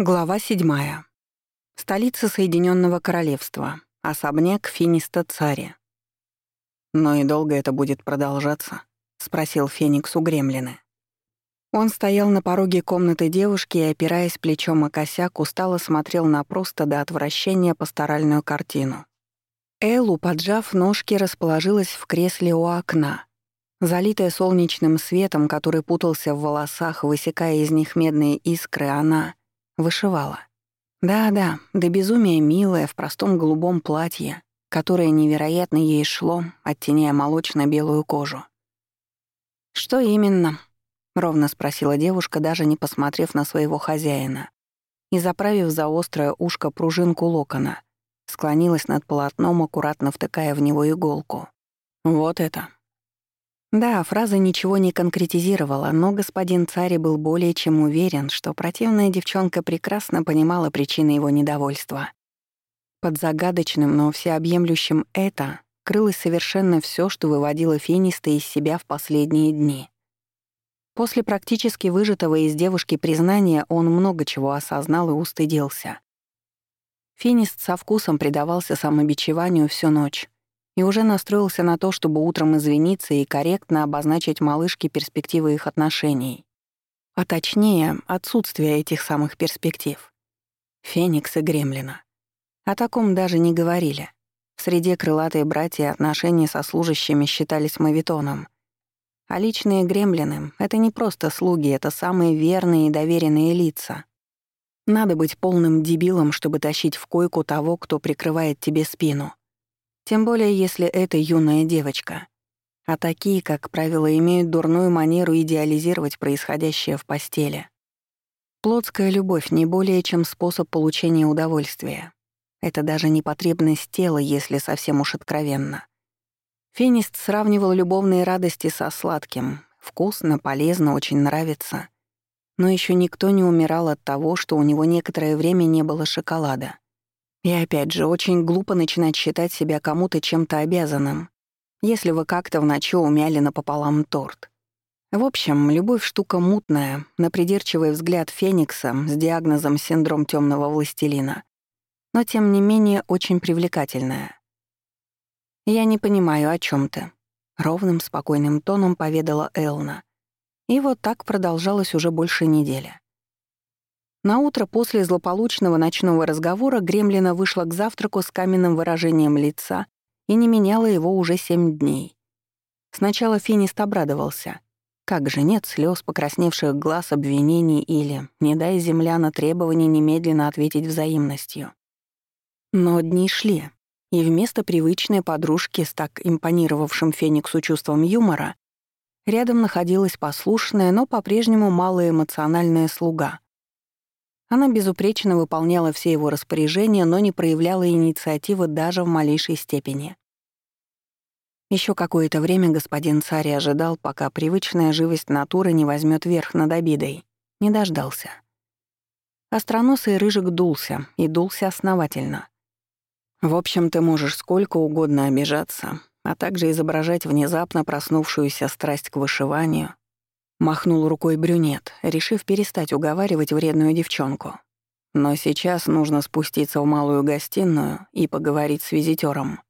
Глава 7. Столица Соединенного Королевства. Особняк Финиста Цари. «Но и долго это будет продолжаться?» — спросил Феникс у Гремлина. Он стоял на пороге комнаты девушки и, опираясь плечом о косяк, устало смотрел на просто до отвращения пасторальную картину. Эллу, поджав ножки, расположилась в кресле у окна. Залитая солнечным светом, который путался в волосах, высекая из них медные искры, она Вышивала. Да-да, до безумия милая в простом голубом платье, которое невероятно ей шло, оттеняя молочно-белую кожу. «Что именно?» — ровно спросила девушка, даже не посмотрев на своего хозяина. И, заправив за острое ушко пружинку локона, склонилась над полотном, аккуратно втыкая в него иголку. «Вот это», да, фраза ничего не конкретизировала, но господин царь был более чем уверен, что противная девчонка прекрасно понимала причины его недовольства. Под загадочным, но всеобъемлющим «это» крылось совершенно все, что выводило Финиста из себя в последние дни. После практически выжатого из девушки признания он много чего осознал и устыдился. Финист со вкусом предавался самобичеванию всю ночь, и уже настроился на то, чтобы утром извиниться и корректно обозначить малышке перспективы их отношений. А точнее, отсутствие этих самых перспектив. Феникс и Гремлина. О таком даже не говорили. В среде крылатые братья отношения со служащими считались мавитоном. А личные гремлины — это не просто слуги, это самые верные и доверенные лица. Надо быть полным дебилом, чтобы тащить в койку того, кто прикрывает тебе спину. Тем более, если это юная девочка. А такие, как правило, имеют дурную манеру идеализировать происходящее в постели. Плотская любовь не более чем способ получения удовольствия. Это даже не потребность тела, если совсем уж откровенно. Финист сравнивал любовные радости со сладким. Вкусно, полезно, очень нравится. Но еще никто не умирал от того, что у него некоторое время не было шоколада. И опять же, очень глупо начинать считать себя кому-то чем-то обязанным, если вы как-то в ночи умяли напополам торт. В общем, любовь штука мутная, на придирчивый взгляд Феникса с диагнозом синдром темного властелина, но тем не менее очень привлекательная. «Я не понимаю, о чем ты», — ровным, спокойным тоном поведала Элна. И вот так продолжалось уже больше недели. На утро после злополучного ночного разговора Гремлина вышла к завтраку с каменным выражением лица и не меняла его уже семь дней. Сначала Финист обрадовался. Как же нет слез, покрасневших глаз, обвинений или, не дай земляна требований немедленно ответить взаимностью. Но дни шли, и вместо привычной подружки с так импонировавшим Фениксу чувством юмора рядом находилась послушная, но по-прежнему малоэмоциональная слуга — она безупречно выполняла все его распоряжения, но не проявляла инициативы даже в малейшей степени. Еще какое-то время господин царь ожидал, пока привычная живость натуры не возьмет верх над обидой. Не дождался. Остроносый рыжик дулся, и дулся основательно. В общем, ты можешь сколько угодно обижаться, а также изображать внезапно проснувшуюся страсть к вышиванию, Махнул рукой брюнет, решив перестать уговаривать вредную девчонку. Но сейчас нужно спуститься в малую гостиную и поговорить с визитером.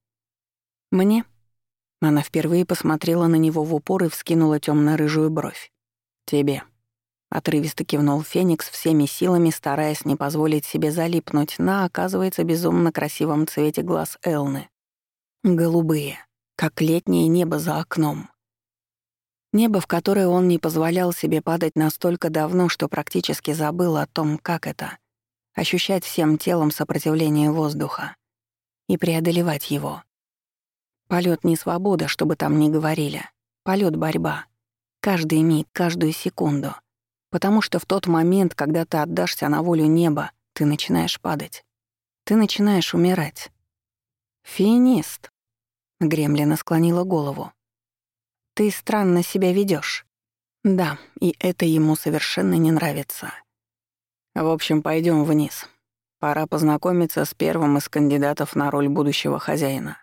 «Мне?» Она впервые посмотрела на него в упор и вскинула темно рыжую бровь. «Тебе». Отрывисто кивнул Феникс всеми силами, стараясь не позволить себе залипнуть на, оказывается, безумно красивом цвете глаз Элны. Голубые, как летнее небо за окном. Небо, в которое он не позволял себе падать настолько давно, что практически забыл о том, как это — ощущать всем телом сопротивление воздуха и преодолевать его. Полет не свобода, чтобы там ни говорили. Полет борьба. Каждый миг, каждую секунду. Потому что в тот момент, когда ты отдашься на волю неба, ты начинаешь падать. Ты начинаешь умирать. «Финист», — Гремлина склонила голову. Ты странно себя ведешь. Да, и это ему совершенно не нравится. В общем, пойдем вниз. Пора познакомиться с первым из кандидатов на роль будущего хозяина.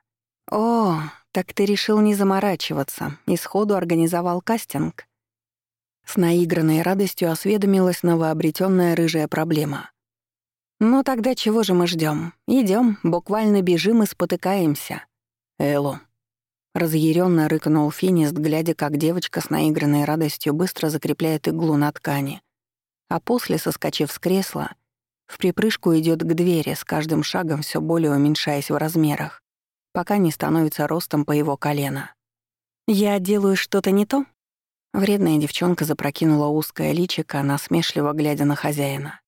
О, так ты решил не заморачиваться и сходу организовал кастинг. С наигранной радостью осведомилась новообретенная рыжая проблема. «Ну тогда чего же мы ждем? Идем, буквально бежим и спотыкаемся». «Эло». Разъяренно рыкнул Финист, глядя, как девочка с наигранной радостью быстро закрепляет иглу на ткани. А после, соскочив с кресла, в припрыжку идет к двери, с каждым шагом все более уменьшаясь в размерах, пока не становится ростом по его колено. «Я делаю что-то не то?» Вредная девчонка запрокинула узкое личико, насмешливо глядя на хозяина.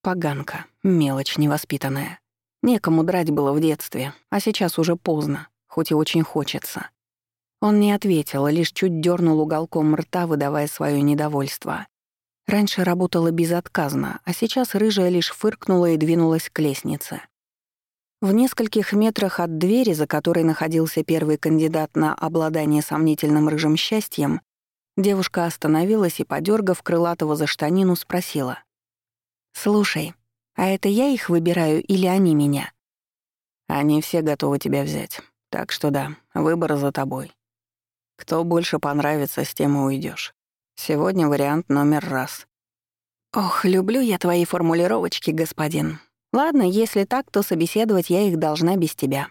Поганка, мелочь невоспитанная. Некому драть было в детстве, а сейчас уже поздно, хоть и очень хочется. Он не ответил, а лишь чуть дернул уголком рта, выдавая свое недовольство. Раньше работала безотказно, а сейчас рыжая лишь фыркнула и двинулась к лестнице. В нескольких метрах от двери, за которой находился первый кандидат на обладание сомнительным рыжим счастьем, девушка остановилась и, подергав крылатого за штанину, спросила. «Слушай, а это я их выбираю или они меня?» «Они все готовы тебя взять. Так что да, выбор за тобой. Кто больше понравится, с тем и уйдешь. Сегодня вариант номер раз». «Ох, люблю я твои формулировочки, господин. Ладно, если так, то собеседовать я их должна без тебя».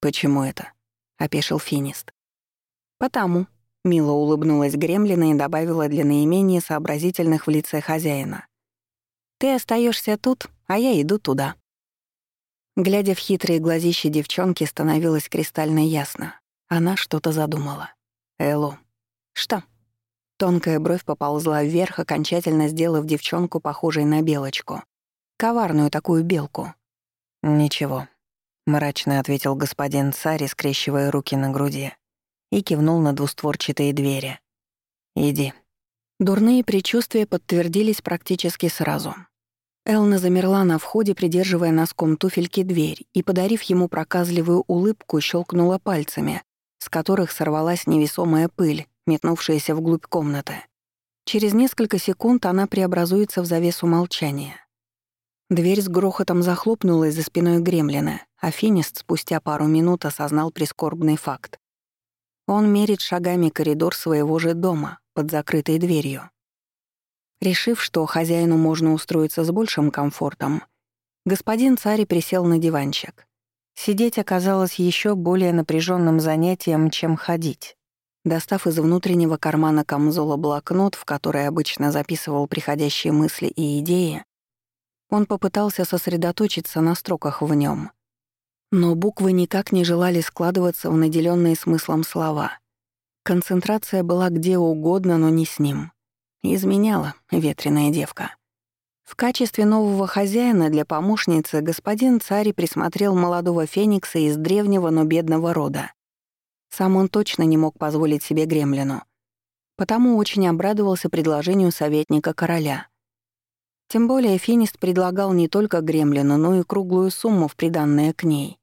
«Почему это?» — опешил Финист. «Потому», — мило улыбнулась Гремлина и добавила для наименее сообразительных в лице хозяина. Ты остаешься тут, а я иду туда». Глядя в хитрые глазища девчонки, становилось кристально ясно. Она что-то задумала. «Элло». «Что?» Тонкая бровь поползла вверх, окончательно сделав девчонку похожей на белочку. Коварную такую белку. «Ничего», — мрачно ответил господин царь, скрещивая руки на груди, и кивнул на двустворчатые двери. «Иди». Дурные предчувствия подтвердились практически сразу. Элна замерла на входе, придерживая носком туфельки дверь, и, подарив ему проказливую улыбку, щелкнула пальцами, с которых сорвалась невесомая пыль, метнувшаяся вглубь комнаты. Через несколько секунд она преобразуется в завесу молчания. Дверь с грохотом захлопнулась за спиной гремлина, а Финист спустя пару минут осознал прискорбный факт. Он мерит шагами коридор своего же дома под закрытой дверью. Решив, что хозяину можно устроиться с большим комфортом, господин царь присел на диванчик. Сидеть оказалось еще более напряженным занятием, чем ходить. Достав из внутреннего кармана камзола блокнот, в который обычно записывал приходящие мысли и идеи, он попытался сосредоточиться на строках в нем. Но буквы никак не желали складываться в наделенные смыслом слова. Концентрация была где угодно, но не с ним. Изменяла ветреная девка. В качестве нового хозяина для помощницы господин царь присмотрел молодого феникса из древнего, но бедного рода. Сам он точно не мог позволить себе гремлину. Потому очень обрадовался предложению советника короля. Тем более финист предлагал не только гремлину, но и круглую сумму в приданное к ней.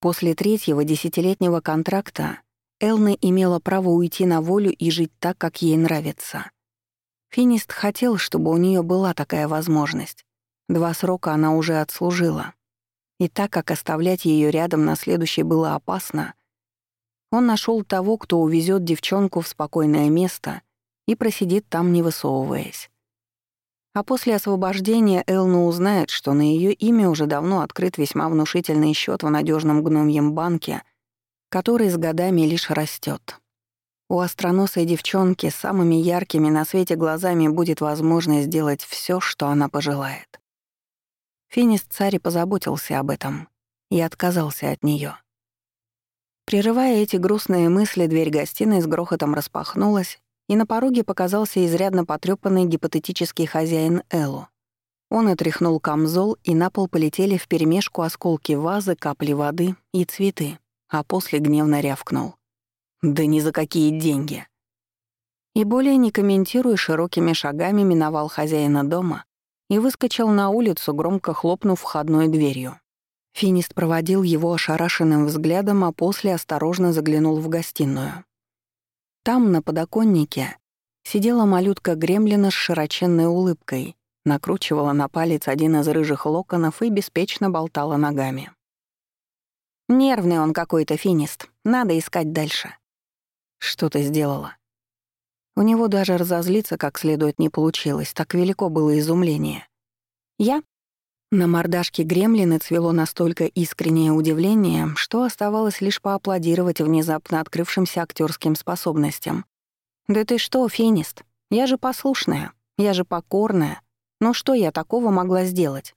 После третьего десятилетнего контракта Элна имела право уйти на волю и жить так, как ей нравится. Финист хотел, чтобы у нее была такая возможность. Два срока она уже отслужила. И так как оставлять ее рядом на следующий было опасно, он нашел того, кто увезет девчонку в спокойное место и просидит там, не высовываясь. А после освобождения Элна узнает, что на ее имя уже давно открыт весьма внушительный счет в надежном гномьем банке, который с годами лишь растет. У остроносой девчонки с самыми яркими на свете глазами будет возможность сделать все, что она пожелает. Финист царь позаботился об этом и отказался от нее. Прерывая эти грустные мысли, дверь гостиной с грохотом распахнулась, и на пороге показался изрядно потрёпанный гипотетический хозяин Эллу. Он отряхнул камзол, и на пол полетели вперемешку осколки вазы, капли воды и цветы, а после гневно рявкнул. Да ни за какие деньги. И более не комментируя широкими шагами, миновал хозяина дома и выскочил на улицу, громко хлопнув входной дверью. Финист проводил его ошарашенным взглядом, а после осторожно заглянул в гостиную. Там, на подоконнике, сидела малютка Гремлина с широченной улыбкой, накручивала на палец один из рыжих локонов и беспечно болтала ногами. «Нервный он какой-то, финист. Надо искать дальше». Что ты сделала? У него даже разозлиться как следует не получилось, так велико было изумление. Я? На мордашке гремлины цвело настолько искреннее удивление, что оставалось лишь поаплодировать внезапно открывшимся актерским способностям. «Да ты что, финист? Я же послушная, я же покорная. Ну что я такого могла сделать?»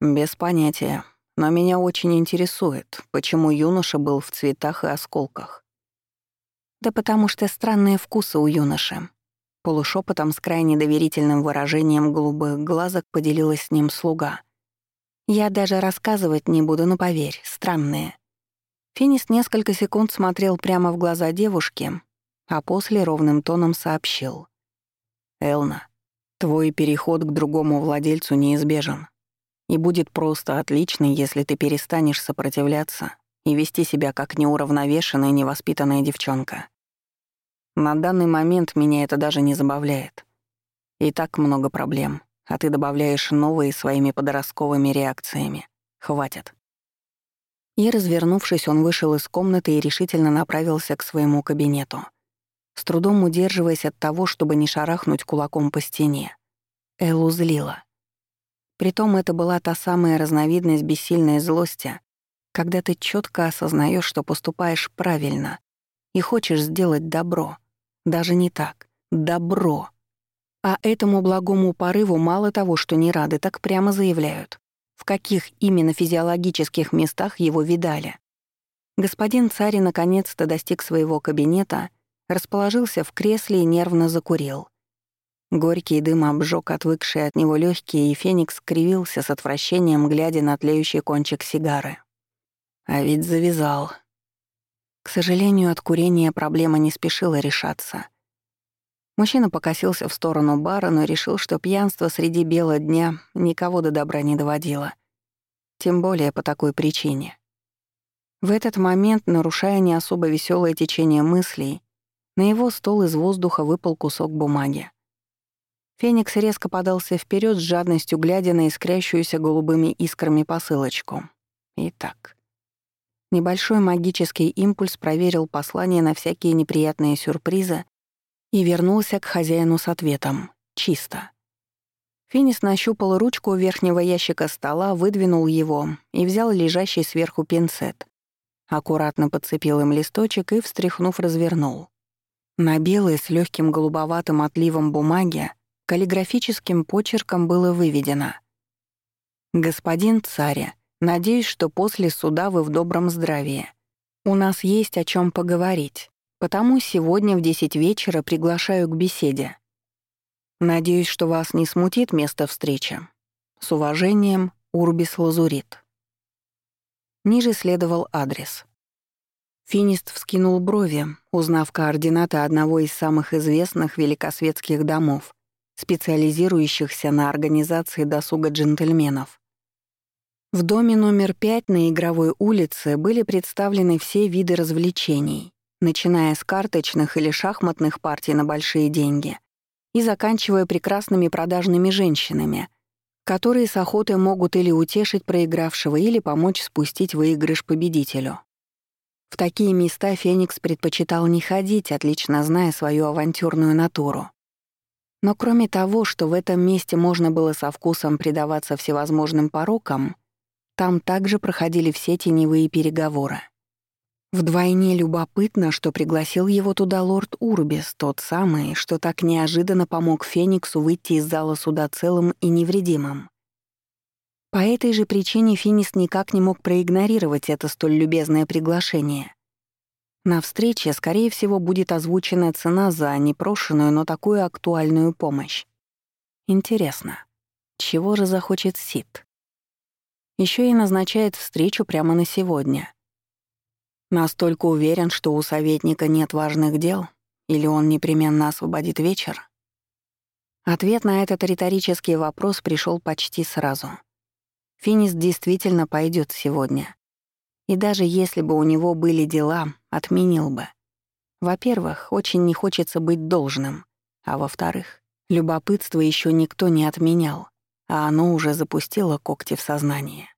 «Без понятия. Но меня очень интересует, почему юноша был в цветах и осколках». «Да потому что странные вкусы у юноши». Полушепотом с крайне доверительным выражением голубых глазок поделилась с ним слуга. «Я даже рассказывать не буду, но поверь, странные». Финис несколько секунд смотрел прямо в глаза девушки, а после ровным тоном сообщил. «Элна, твой переход к другому владельцу неизбежен. И будет просто отлично, если ты перестанешь сопротивляться и вести себя как неуравновешенная, невоспитанная девчонка. На данный момент меня это даже не забавляет. И так много проблем, а ты добавляешь новые своими подростковыми реакциями. Хватит. И, развернувшись, он вышел из комнаты и решительно направился к своему кабинету — с трудом удерживаясь от того, чтобы не шарахнуть кулаком по стене. Эллу злила. Притом это была та самая разновидность бессильной злости, когда ты четко осознаешь, что поступаешь правильно и хочешь сделать добро. Даже не так. Добро. А этому благому порыву мало того, что не рады, так прямо заявляют. В каких именно физиологических местах его видали. Господин царь наконец-то достиг своего кабинета — расположился в кресле и нервно закурил. Горький дым обжег отвыкшие от него легкие, и Феникс скривился с отвращением, глядя на тлеющий кончик сигары. А ведь завязал. К сожалению, от курения проблема не спешила решаться. Мужчина покосился в сторону бара, но решил, что пьянство среди бела дня никого до добра не доводило. Тем более по такой причине. В этот момент, нарушая не особо веселое течение мыслей, на его стол из воздуха выпал кусок бумаги. Феникс резко подался вперед с жадностью, глядя на искрящуюся голубыми искрами посылочку. Итак. Небольшой магический импульс проверил послание на всякие неприятные сюрпризы и вернулся к хозяину с ответом «Чисто». Финис нащупал ручку верхнего ящика стола, выдвинул его и взял лежащий сверху пинцет. Аккуратно подцепил им листочек и, встряхнув, развернул. На белой с легким голубоватым отливом бумаги каллиграфическим почерком было выведено «Господин царя, надеюсь, что после суда вы в добром здравии. У нас есть о чем поговорить, потому сегодня в десять вечера приглашаю к беседе. Надеюсь, что вас не смутит место встречи. С уважением, Урбис Лазурит». Ниже следовал адрес — Финист вскинул брови, узнав координаты одного из самых известных великосветских домов, специализирующихся на организации досуга джентльменов. В доме номер пять на Игровой улице были представлены все виды развлечений, начиная с карточных или шахматных партий на большие деньги и заканчивая прекрасными продажными женщинами, которые с охотой могут или утешить проигравшего, или помочь спустить выигрыш победителю. В такие места Феникс предпочитал не ходить, отлично зная свою авантюрную натуру. Но кроме того, что в этом месте можно было со вкусом предаваться всевозможным порокам, там также проходили все теневые переговоры. Вдвойне любопытно, что пригласил его туда лорд Урбис, тот самый, что так неожиданно помог Фениксу выйти из зала суда целым и невредимым. По этой же причине Финис никак не мог проигнорировать это столь любезное приглашение. На встрече, скорее всего, будет озвучена цена за непрошенную, но такую актуальную помощь. Интересно, чего же захочет Сид? Еще и назначает встречу прямо на сегодня. Настолько уверен, что у советника нет важных дел, или он непременно освободит вечер? Ответ на этот риторический вопрос пришел почти сразу — Финис действительно пойдет сегодня. И даже если бы у него были дела, отменил бы. Во-первых, очень не хочется быть должным. А во-вторых, любопытство еще никто не отменял, а оно уже запустило когти в сознание.